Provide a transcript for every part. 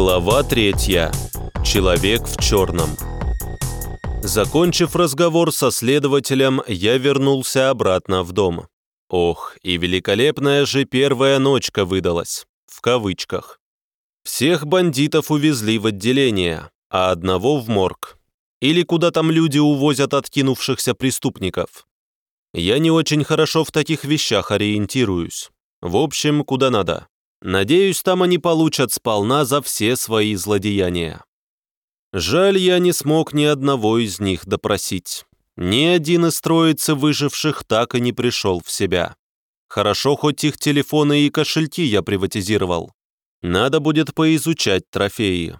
Глава третья. Человек в черном. Закончив разговор со следователем, я вернулся обратно в дом. Ох, и великолепная же первая ночка выдалась. В кавычках. Всех бандитов увезли в отделение, а одного в морг. Или куда там люди увозят откинувшихся преступников. Я не очень хорошо в таких вещах ориентируюсь. В общем, куда надо. Надеюсь, там они получат сполна за все свои злодеяния. Жаль, я не смог ни одного из них допросить. Ни один из троицы выживших так и не пришел в себя. Хорошо, хоть их телефоны и кошельки я приватизировал. Надо будет поизучать трофеи.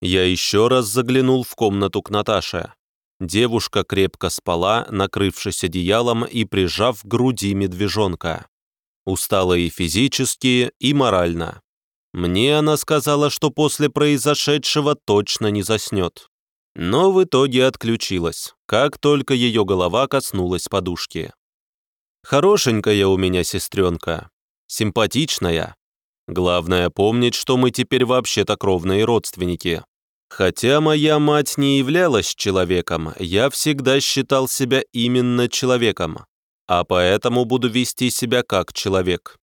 Я еще раз заглянул в комнату к Наташе. Девушка крепко спала, накрывшись одеялом и прижав к груди медвежонка. Устала и физически, и морально. Мне она сказала, что после произошедшего точно не заснет. Но в итоге отключилась, как только ее голова коснулась подушки. Хорошенькая у меня сестренка, симпатичная. Главное помнить, что мы теперь вообще-то кровные родственники. Хотя моя мать не являлась человеком, я всегда считал себя именно человеком а поэтому буду вести себя как человек.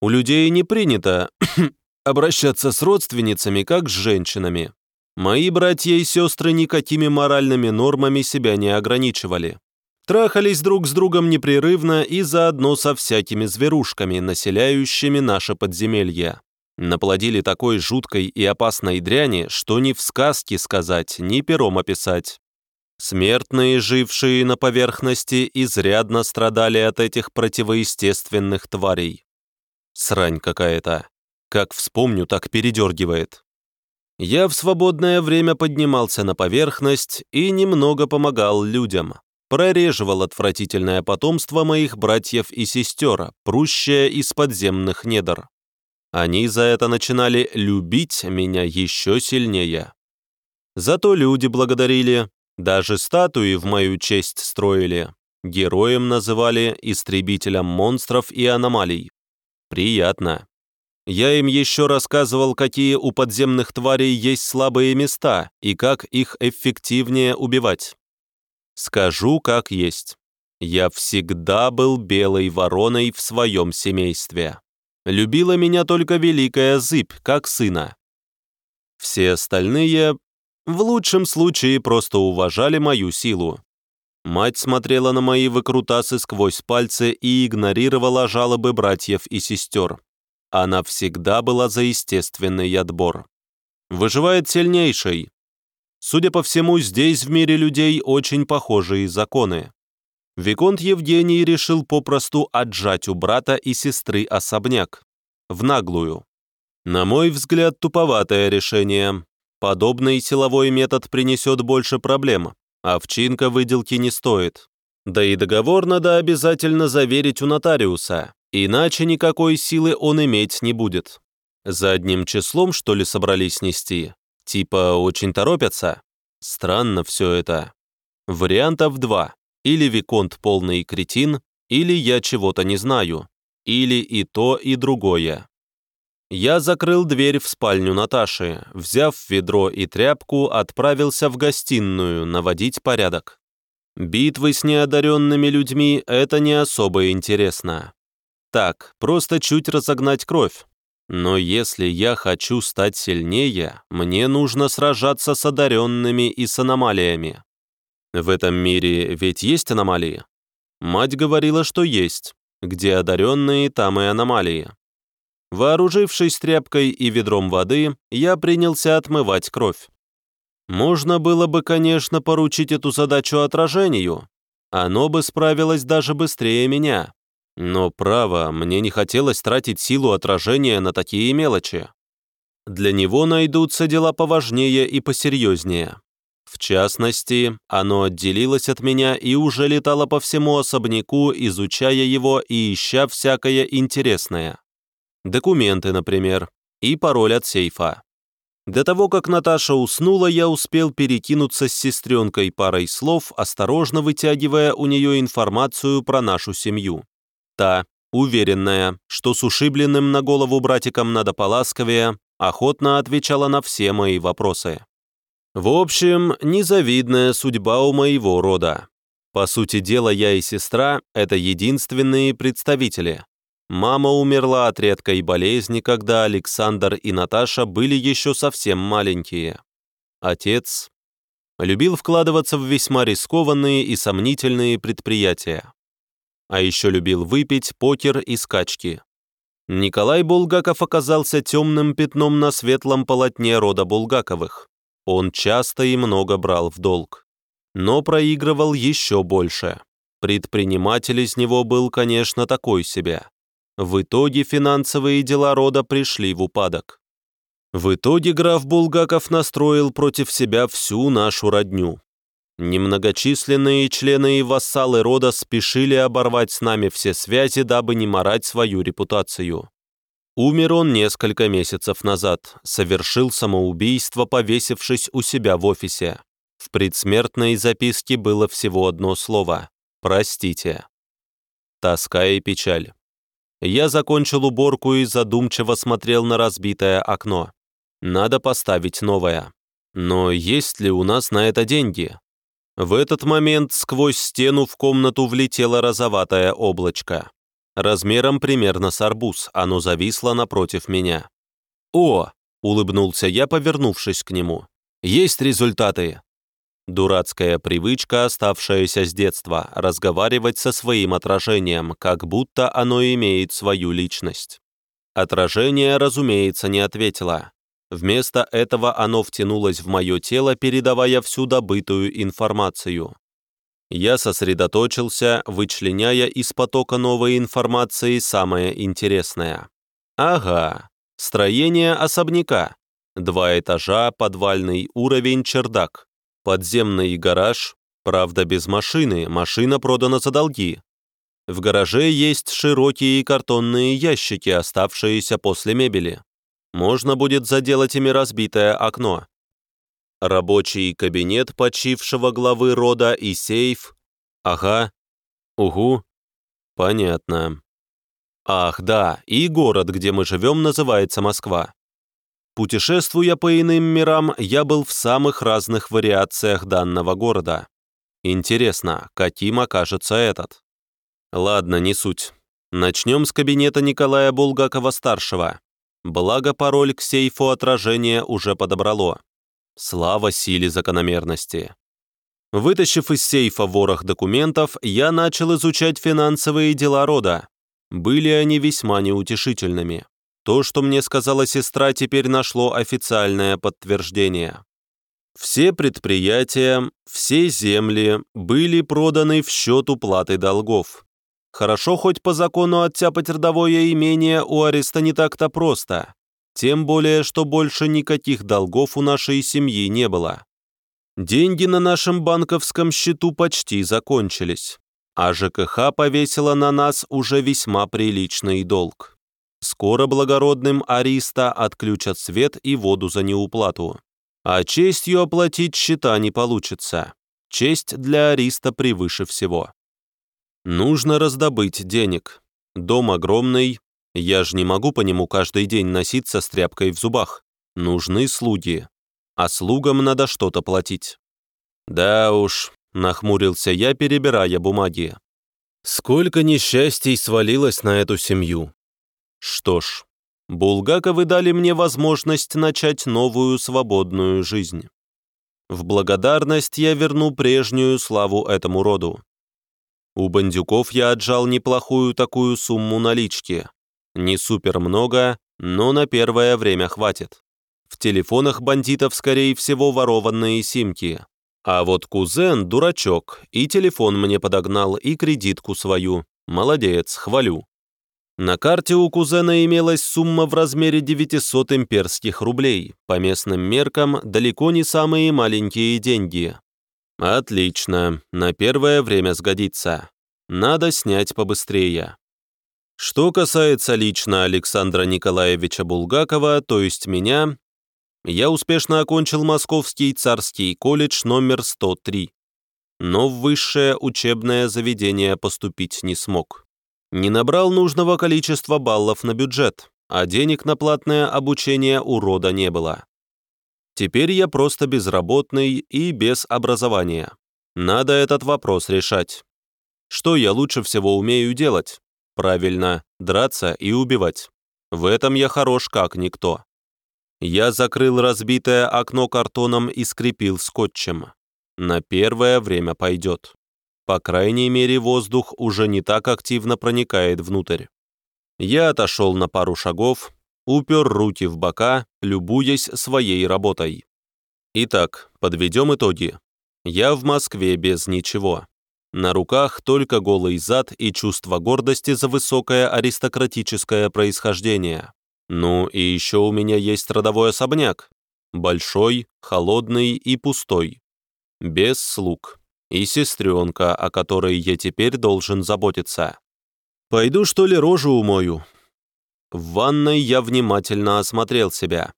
У людей не принято обращаться с родственницами как с женщинами. Мои братья и сестры никакими моральными нормами себя не ограничивали. Трахались друг с другом непрерывно и заодно со всякими зверушками, населяющими наше подземелье. Наплодили такой жуткой и опасной дряни, что ни в сказке сказать, ни пером описать. Смертные, жившие на поверхности, изрядно страдали от этих противоестественных тварей. Срань какая-то. Как вспомню, так передергивает. Я в свободное время поднимался на поверхность и немного помогал людям. Прореживал отвратительное потомство моих братьев и сестер, прущее из подземных недр. Они за это начинали любить меня еще сильнее. Зато люди благодарили, даже статуи в мою честь строили. Героем называли истребителем монстров и аномалий. Приятно. Я им еще рассказывал, какие у подземных тварей есть слабые места и как их эффективнее убивать. Скажу, как есть. Я всегда был белой вороной в своем семействе. Любила меня только великая зыбь, как сына. Все остальные в лучшем случае просто уважали мою силу. Мать смотрела на мои выкрутасы сквозь пальцы и игнорировала жалобы братьев и сестер. Она всегда была за естественный отбор. Выживает сильнейший. Судя по всему, здесь в мире людей очень похожие законы. Виконт Евгений решил попросту отжать у брата и сестры особняк. В наглую. На мой взгляд, туповатое решение, Подобный силовой метод принесет больше проблем, а вчинка выделки не стоит. Да и договор надо обязательно заверить у нотариуса, иначе никакой силы он иметь не будет. За одним числом, что ли, собрались нести? Типа очень торопятся? Странно все это. Вариантов два. Или Виконт полный кретин, или я чего-то не знаю. Или и то, и другое. Я закрыл дверь в спальню Наташи, взяв ведро и тряпку, отправился в гостиную наводить порядок. Битвы с неодаренными людьми — это не особо интересно. Так, просто чуть разогнать кровь. Но если я хочу стать сильнее, мне нужно сражаться с одаренными и с аномалиями. В этом мире ведь есть аномалии? Мать говорила, что есть. Где одаренные, там и аномалии. Вооружившись тряпкой и ведром воды, я принялся отмывать кровь. Можно было бы, конечно, поручить эту задачу отражению. Оно бы справилось даже быстрее меня. Но, право, мне не хотелось тратить силу отражения на такие мелочи. Для него найдутся дела поважнее и посерьезнее. В частности, оно отделилось от меня и уже летало по всему особняку, изучая его и ища всякое интересное документы, например, и пароль от сейфа. До того, как Наташа уснула, я успел перекинуться с сестренкой парой слов, осторожно вытягивая у нее информацию про нашу семью. Та, уверенная, что с ушибленным на голову братиком надо поласковее, охотно отвечала на все мои вопросы. В общем, незавидная судьба у моего рода. По сути дела, я и сестра – это единственные представители. Мама умерла от редкой болезни, когда Александр и Наташа были еще совсем маленькие. Отец любил вкладываться в весьма рискованные и сомнительные предприятия. А еще любил выпить, покер и скачки. Николай Булгаков оказался темным пятном на светлом полотне рода Булгаковых. Он часто и много брал в долг. Но проигрывал еще больше. Предприниматель из него был, конечно, такой себе. В итоге финансовые дела рода пришли в упадок. В итоге граф Булгаков настроил против себя всю нашу родню. Немногочисленные члены и вассалы рода спешили оборвать с нами все связи, дабы не морать свою репутацию. Умер он несколько месяцев назад, совершил самоубийство, повесившись у себя в офисе. В предсмертной записке было всего одно слово «Простите». Тоска и печаль. Я закончил уборку и задумчиво смотрел на разбитое окно. Надо поставить новое. Но есть ли у нас на это деньги? В этот момент сквозь стену в комнату влетело розоватое облачко. Размером примерно с арбуз, оно зависло напротив меня. «О!» — улыбнулся я, повернувшись к нему. «Есть результаты!» Дурацкая привычка, оставшаяся с детства, разговаривать со своим отражением, как будто оно имеет свою личность. Отражение, разумеется, не ответило. Вместо этого оно втянулось в мое тело, передавая всю добытую информацию. Я сосредоточился, вычленяя из потока новой информации самое интересное. Ага, строение особняка. Два этажа, подвальный уровень, чердак. Подземный гараж, правда без машины, машина продана за долги. В гараже есть широкие картонные ящики, оставшиеся после мебели можно будет заделать ими разбитое окно. Рабочий кабинет почившего главы рода и сейф. Ага. Угу. Понятно. Ах, да, и город, где мы живем, называется Москва. Путешествуя по иным мирам, я был в самых разных вариациях данного города. Интересно, каким окажется этот? Ладно, не суть. Начнем с кабинета Николая Булгакова-старшего. Благо пароль к сейфу отражения уже подобрало. Слава силе закономерности. Вытащив из сейфа ворох документов, я начал изучать финансовые дела рода. Были они весьма неутешительными. То, что мне сказала сестра, теперь нашло официальное подтверждение. Все предприятия, все земли были проданы в счет уплаты долгов. Хорошо, хоть по закону оттяпать родовое имение у ареста не так-то просто. Тем более, что больше никаких долгов у нашей семьи не было. Деньги на нашем банковском счету почти закончились, а ЖКХ повесила на нас уже весьма приличный долг. Скоро благородным Ариста отключат свет и воду за неуплату. А честью оплатить счета не получится. Честь для Ариста превыше всего. Нужно раздобыть денег. Дом огромный, я же не могу по нему каждый день носиться с тряпкой в зубах. Нужны слуги. А слугам надо что-то платить. Да уж, нахмурился я, перебирая бумаги. Сколько несчастий свалилось на эту семью. Что ж, Булгаковы дали мне возможность начать новую свободную жизнь. В благодарность я верну прежнюю славу этому роду. У бандюков я отжал неплохую такую сумму налички. Не супер много, но на первое время хватит. В телефонах бандитов, скорее всего, ворованные симки. А вот кузен – дурачок, и телефон мне подогнал, и кредитку свою. Молодец, хвалю. На карте у кузена имелась сумма в размере 900 имперских рублей, по местным меркам далеко не самые маленькие деньги. Отлично, на первое время сгодится. Надо снять побыстрее. Что касается лично Александра Николаевича Булгакова, то есть меня, я успешно окончил Московский царский колледж номер 103, но в высшее учебное заведение поступить не смог. Не набрал нужного количества баллов на бюджет, а денег на платное обучение у рода не было. Теперь я просто безработный и без образования. Надо этот вопрос решать. Что я лучше всего умею делать? Правильно, драться и убивать. В этом я хорош как никто. Я закрыл разбитое окно картоном и скрепил скотчем. На первое время пойдет. По крайней мере, воздух уже не так активно проникает внутрь. Я отошел на пару шагов, упер руки в бока, любуясь своей работой. Итак, подведем итоги. Я в Москве без ничего. На руках только голый зад и чувство гордости за высокое аристократическое происхождение. Ну и еще у меня есть родовой особняк. Большой, холодный и пустой. Без слуг. И сестренка, о которой я теперь должен заботиться. Пойду, что ли, рожу умою? В ванной я внимательно осмотрел себя.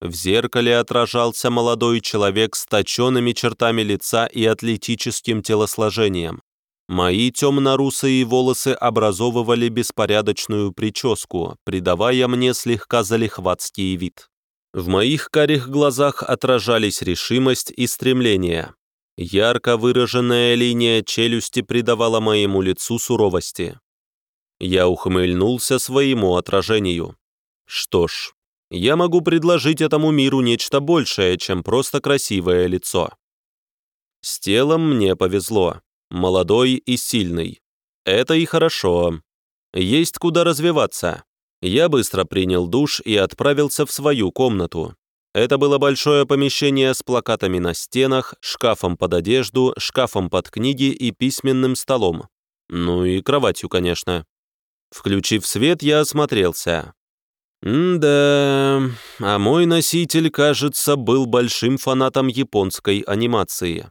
В зеркале отражался молодой человек с точенными чертами лица и атлетическим телосложением. Мои темно-русые волосы образовывали беспорядочную прическу, придавая мне слегка залихватский вид. В моих карих глазах отражались решимость и стремление. Ярко выраженная линия челюсти придавала моему лицу суровости. Я ухмыльнулся своему отражению. Что ж, я могу предложить этому миру нечто большее, чем просто красивое лицо. С телом мне повезло. Молодой и сильный. Это и хорошо. Есть куда развиваться. Я быстро принял душ и отправился в свою комнату. Это было большое помещение с плакатами на стенах, шкафом под одежду, шкафом под книги и письменным столом. Ну и кроватью, конечно. Включив свет, я осмотрелся. М-да, а мой носитель, кажется, был большим фанатом японской анимации.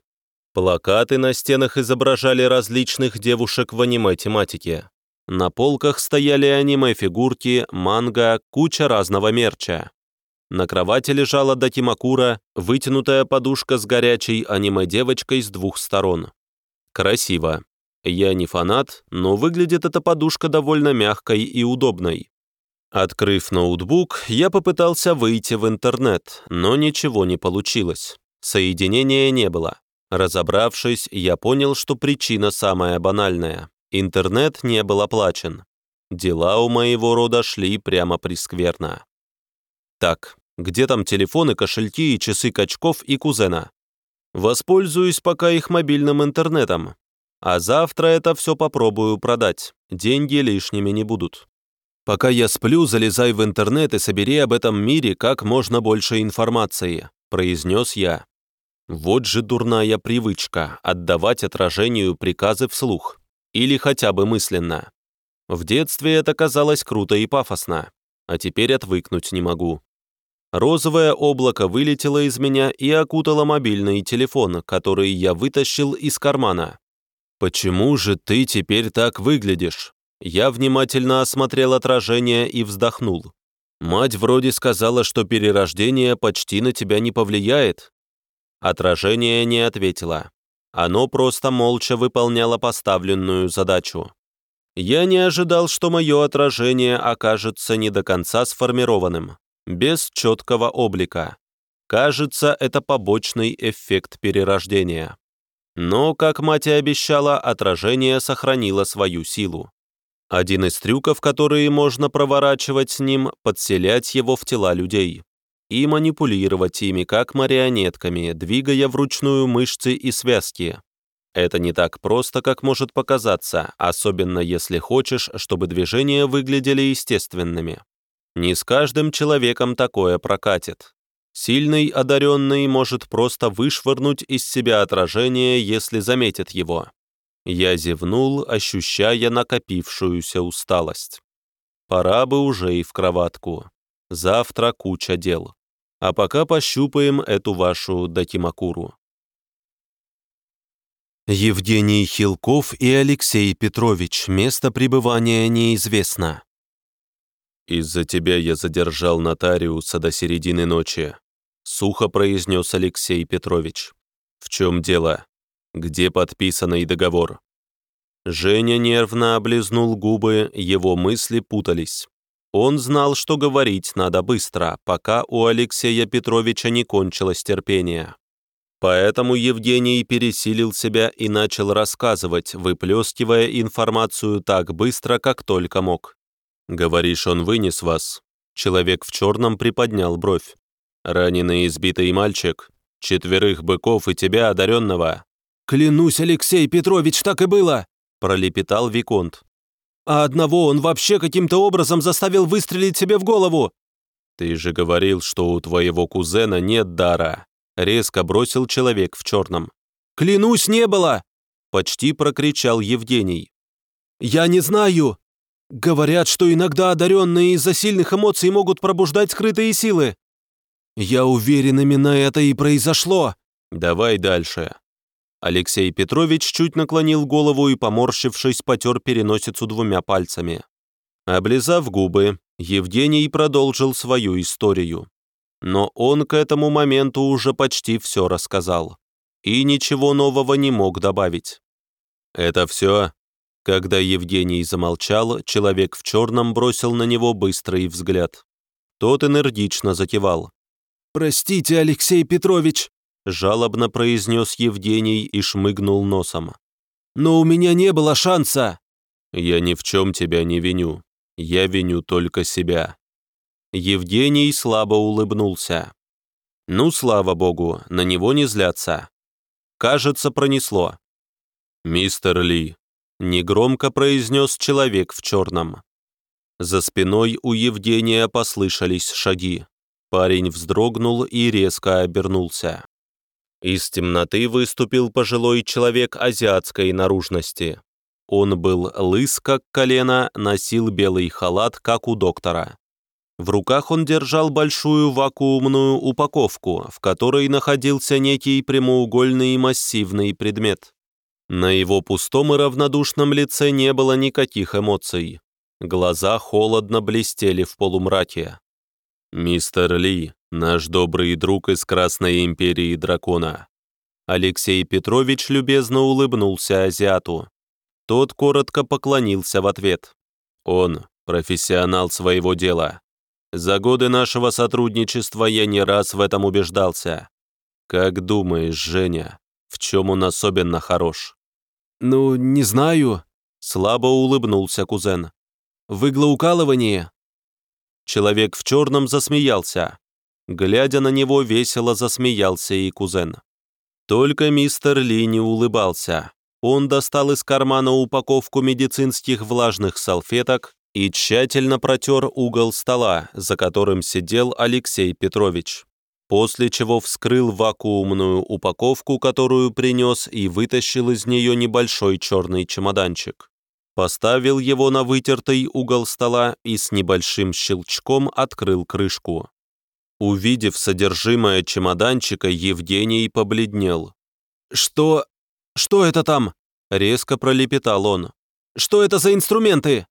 Плакаты на стенах изображали различных девушек в аниме-тематике. На полках стояли аниме-фигурки, манга, куча разного мерча. На кровати лежала Дакимакура, вытянутая подушка с горячей аниме-девочкой с двух сторон. Красиво. Я не фанат, но выглядит эта подушка довольно мягкой и удобной. Открыв ноутбук, я попытался выйти в интернет, но ничего не получилось. Соединения не было. Разобравшись, я понял, что причина самая банальная. Интернет не был оплачен. Дела у моего рода шли прямо прискверно. Так, где там телефоны, кошельки и часы качков и кузена? Воспользуюсь пока их мобильным интернетом. А завтра это все попробую продать. Деньги лишними не будут. Пока я сплю, залезай в интернет и собери об этом мире как можно больше информации, произнес я. Вот же дурная привычка отдавать отражению приказы вслух, или хотя бы мысленно. В детстве это казалось круто и пафосно, а теперь отвыкнуть не могу. Розовое облако вылетело из меня и окутало мобильный телефон, который я вытащил из кармана. «Почему же ты теперь так выглядишь?» Я внимательно осмотрел отражение и вздохнул. «Мать вроде сказала, что перерождение почти на тебя не повлияет, Отражение не ответило. Оно просто молча выполняло поставленную задачу. Я не ожидал, что мое отражение окажется не до конца сформированным, без четкого облика. Кажется, это побочный эффект перерождения. Но, как мать и обещала, отражение сохранило свою силу. Один из трюков, которые можно проворачивать с ним, подселять его в тела людей и манипулировать ими как марионетками, двигая вручную мышцы и связки. Это не так просто, как может показаться, особенно если хочешь, чтобы движения выглядели естественными. Не с каждым человеком такое прокатит. Сильный одаренный может просто вышвырнуть из себя отражение, если заметит его. Я зевнул, ощущая накопившуюся усталость. Пора бы уже и в кроватку. Завтра куча дел. А пока пощупаем эту вашу дакимакуру. Евгений Хилков и Алексей Петрович. Место пребывания неизвестно. «Из-за тебя я задержал нотариуса до середины ночи», — сухо произнес Алексей Петрович. «В чем дело? Где подписанный договор?» Женя нервно облизнул губы, его мысли путались. Он знал, что говорить надо быстро, пока у Алексея Петровича не кончилось терпение. Поэтому Евгений пересилил себя и начал рассказывать, выплескивая информацию так быстро, как только мог. «Говоришь, он вынес вас?» Человек в черном приподнял бровь. «Раненый избитый мальчик, четверых быков и тебя, одаренного». «Клянусь, Алексей Петрович, так и было!» пролепетал Виконт. А одного он вообще каким-то образом заставил выстрелить себе в голову!» «Ты же говорил, что у твоего кузена нет дара!» Резко бросил человек в черном. «Клянусь, не было!» Почти прокричал Евгений. «Я не знаю! Говорят, что иногда одаренные из-за сильных эмоций могут пробуждать скрытые силы. Я уверен, именно это и произошло!» «Давай дальше!» Алексей Петрович чуть наклонил голову и, поморщившись, потер переносицу двумя пальцами. Облизав губы, Евгений продолжил свою историю. Но он к этому моменту уже почти все рассказал. И ничего нового не мог добавить. «Это все?» Когда Евгений замолчал, человек в черном бросил на него быстрый взгляд. Тот энергично закивал. «Простите, Алексей Петрович!» жалобно произнес Евгений и шмыгнул носом. «Но у меня не было шанса!» «Я ни в чем тебя не виню. Я виню только себя». Евгений слабо улыбнулся. «Ну, слава богу, на него не злятся. Кажется, пронесло». «Мистер Ли», — негромко произнес человек в черном. За спиной у Евгения послышались шаги. Парень вздрогнул и резко обернулся. Из темноты выступил пожилой человек азиатской наружности. Он был лыс, как колено, носил белый халат, как у доктора. В руках он держал большую вакуумную упаковку, в которой находился некий прямоугольный массивный предмет. На его пустом и равнодушном лице не было никаких эмоций. Глаза холодно блестели в полумраке. «Мистер Ли, наш добрый друг из Красной Империи Дракона». Алексей Петрович любезно улыбнулся азиату. Тот коротко поклонился в ответ. Он профессионал своего дела. За годы нашего сотрудничества я не раз в этом убеждался. Как думаешь, Женя, в чем он особенно хорош? Ну, не знаю. Слабо улыбнулся кузен. В иглоукалывании? Человек в черном засмеялся. Глядя на него, весело засмеялся и кузен. Только мистер Ли не улыбался. Он достал из кармана упаковку медицинских влажных салфеток и тщательно протер угол стола, за которым сидел Алексей Петрович. После чего вскрыл вакуумную упаковку, которую принес, и вытащил из нее небольшой черный чемоданчик поставил его на вытертый угол стола и с небольшим щелчком открыл крышку. Увидев содержимое чемоданчика, Евгений побледнел. «Что... что это там?» — резко пролепетал он. «Что это за инструменты?»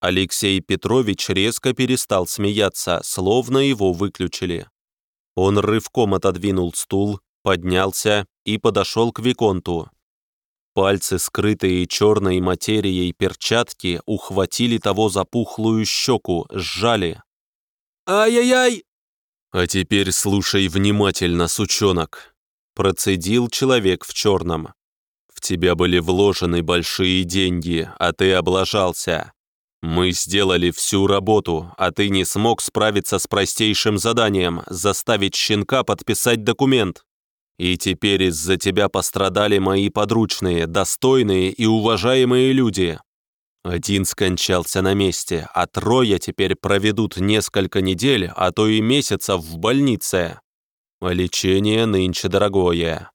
Алексей Петрович резко перестал смеяться, словно его выключили. Он рывком отодвинул стул, поднялся и подошел к Виконту. Пальцы, скрытые черной материей перчатки, ухватили того за пухлую щеку, сжали. «Ай-яй-яй!» «А теперь слушай внимательно, сучонок», — процедил человек в черном. «В тебя были вложены большие деньги, а ты облажался. Мы сделали всю работу, а ты не смог справиться с простейшим заданием — заставить щенка подписать документ. И теперь из-за тебя пострадали мои подручные, достойные и уважаемые люди. Один скончался на месте, а трое теперь проведут несколько недель, а то и месяцев в больнице. Лечение нынче дорогое.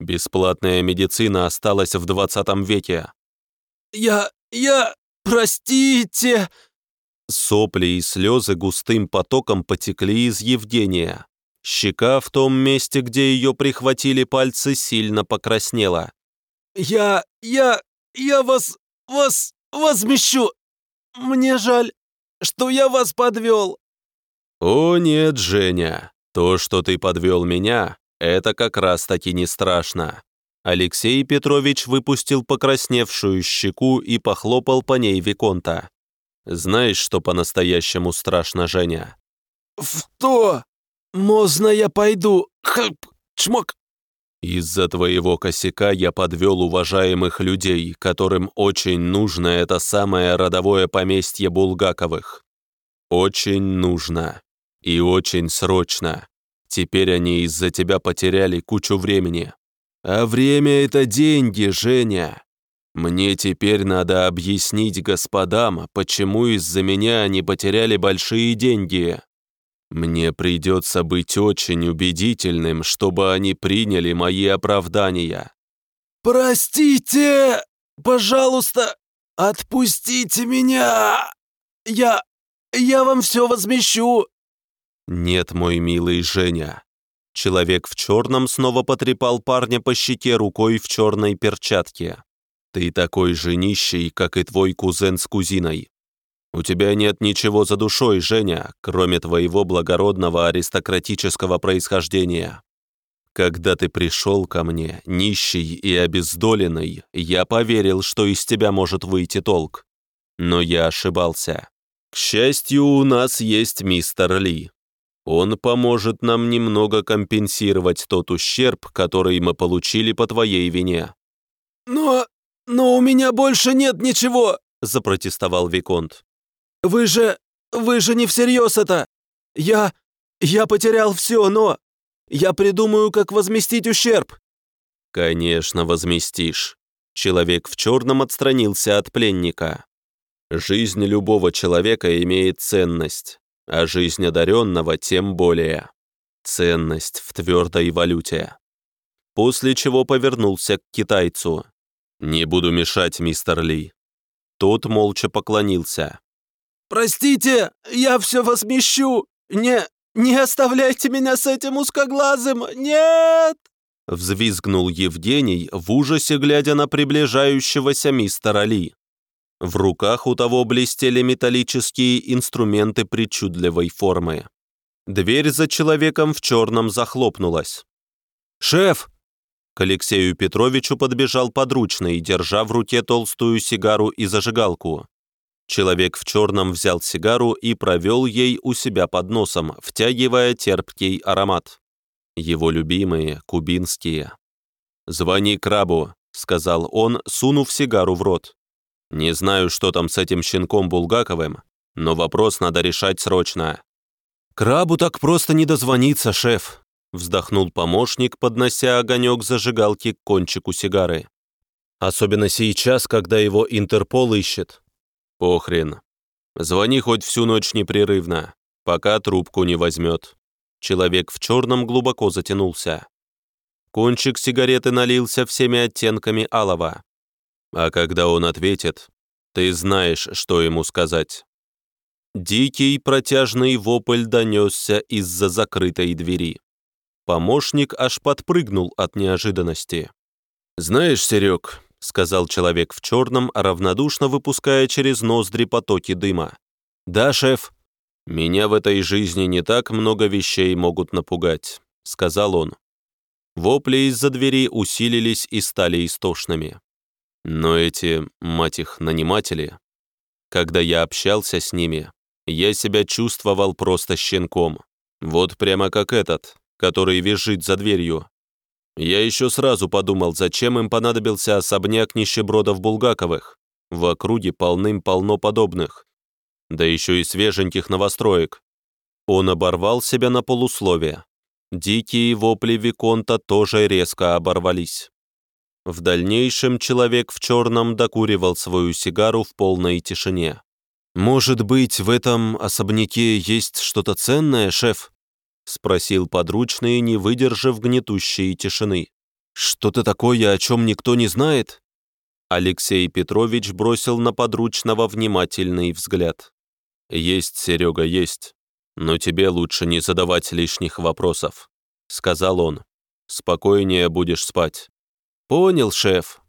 Бесплатная медицина осталась в 20 веке. «Я... я... простите...» Сопли и слезы густым потоком потекли из Евгения. Щека в том месте, где ее прихватили пальцы, сильно покраснела. «Я... я... я вас... вас... возмещу! Мне жаль, что я вас подвел!» «О нет, Женя, то, что ты подвел меня, это как раз-таки не страшно». Алексей Петрович выпустил покрасневшую щеку и похлопал по ней Виконта. Знаешь, что по-настоящему страшно, Женя? В то! Можно я пойду? Хлп! Чмок! Из-за твоего косяка я подвел уважаемых людей, которым очень нужно это самое родовое поместье Булгаковых. Очень нужно. И очень срочно. Теперь они из-за тебя потеряли кучу времени. А время — это деньги, Женя. Мне теперь надо объяснить господам, почему из-за меня они потеряли большие деньги. Мне придется быть очень убедительным, чтобы они приняли мои оправдания. «Простите! Пожалуйста, отпустите меня! Я... я вам все возмещу!» «Нет, мой милый Женя». Человек в черном снова потрепал парня по щеке рукой в черной перчатке. «Ты такой же нищий, как и твой кузен с кузиной. У тебя нет ничего за душой, Женя, кроме твоего благородного аристократического происхождения. Когда ты пришел ко мне, нищий и обездоленный, я поверил, что из тебя может выйти толк. Но я ошибался. К счастью, у нас есть мистер Ли. Он поможет нам немного компенсировать тот ущерб, который мы получили по твоей вине». «Но... но у меня больше нет ничего!» – запротестовал Виконт. Вы же... вы же не всерьез это! Я... я потерял все, но... Я придумаю, как возместить ущерб!» «Конечно, возместишь». Человек в черном отстранился от пленника. «Жизнь любого человека имеет ценность, а жизнь одаренного тем более. Ценность в твердой валюте». После чего повернулся к китайцу. «Не буду мешать, мистер Ли». Тот молча поклонился. «Простите, я все возмещу! Не, не оставляйте меня с этим узкоглазым! Нет!» Взвизгнул Евгений в ужасе, глядя на приближающегося мистера Ли. В руках у того блестели металлические инструменты причудливой формы. Дверь за человеком в черном захлопнулась. «Шеф!» К Алексею Петровичу подбежал подручный, держа в руке толстую сигару и зажигалку. Человек в черном взял сигару и провел ей у себя под носом, втягивая терпкий аромат. Его любимые, кубинские. «Звони крабу», — сказал он, сунув сигару в рот. «Не знаю, что там с этим щенком Булгаковым, но вопрос надо решать срочно». «Крабу так просто не дозвониться, шеф», — вздохнул помощник, поднося огонек зажигалки к кончику сигары. «Особенно сейчас, когда его Интерпол ищет. Похрен. Звони хоть всю ночь непрерывно, пока трубку не возьмет. Человек в черном глубоко затянулся. Кончик сигареты налился всеми оттенками алого. А когда он ответит, ты знаешь, что ему сказать. Дикий протяжный вопль донесся из-за закрытой двери. Помощник аж подпрыгнул от неожиданности. «Знаешь, Серег, — сказал человек в черном, равнодушно выпуская через ноздри потоки дыма. «Да, шеф. Меня в этой жизни не так много вещей могут напугать», — сказал он. Вопли из-за двери усилились и стали истошными. Но эти, мать их, наниматели... Когда я общался с ними, я себя чувствовал просто щенком. Вот прямо как этот, который визжит за дверью, я еще сразу подумал, зачем им понадобился особняк нищебродов Булгаковых. В округе полным-полно подобных. Да еще и свеженьких новостроек. Он оборвал себя на полусловие. Дикие вопли Виконта тоже резко оборвались. В дальнейшем человек в черном докуривал свою сигару в полной тишине. «Может быть, в этом особняке есть что-то ценное, шеф?» — спросил подручный, не выдержав гнетущей тишины. «Что-то такое, о чем никто не знает?» Алексей Петрович бросил на подручного внимательный взгляд. «Есть, Серега, есть. Но тебе лучше не задавать лишних вопросов», — сказал он. «Спокойнее будешь спать». «Понял, шеф»,